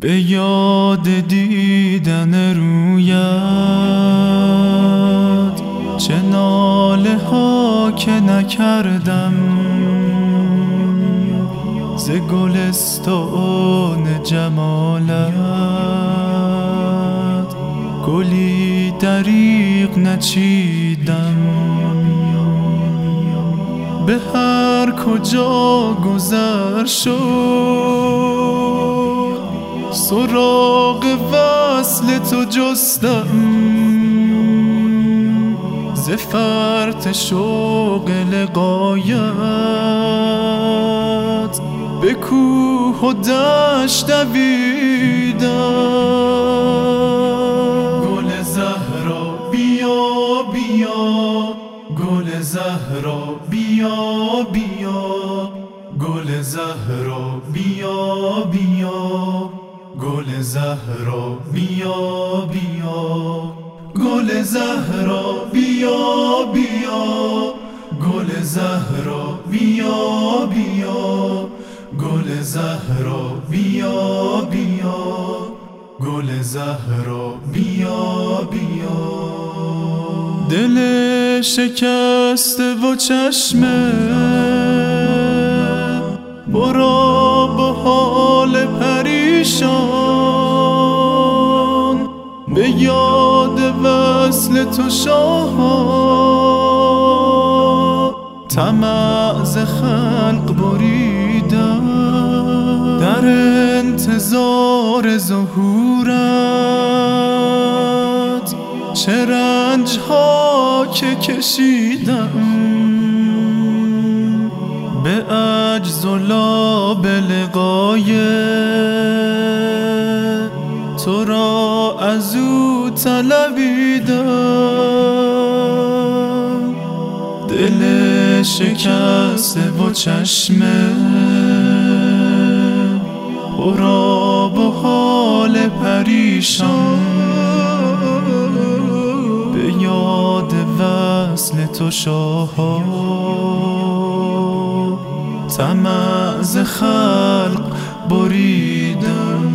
به یاد دیدن رویت چه ناله ها که نکردم ز گلستان جمالت گلی دریق نچیدم به هر کجا گذر شد سراغ وصل تو جستم. ز فرط شوق لقایت به کوه و دشت دویدم. گل زهرا بیا بیا. گل زهرا بیا بیا. گل زهرا بیا بیا. گل زهرا بیا بیا. گل زهرا بیا بیا. گل زهرا بیا بیا. گل زهرا بیا بیا. گل زهرا بیا بیا. دل شکسته و چشمه برا با یاد وصل تو شاه. طمع خلق بریدم در انتظار ظهورت چه رنج ها که کشیدم به عجز و به لقای تو را از او طلبیدم. دل شکسته و چشمه. پرا با حال پریشان. به یاد وصل تو شاهان طمع خلق بریدم.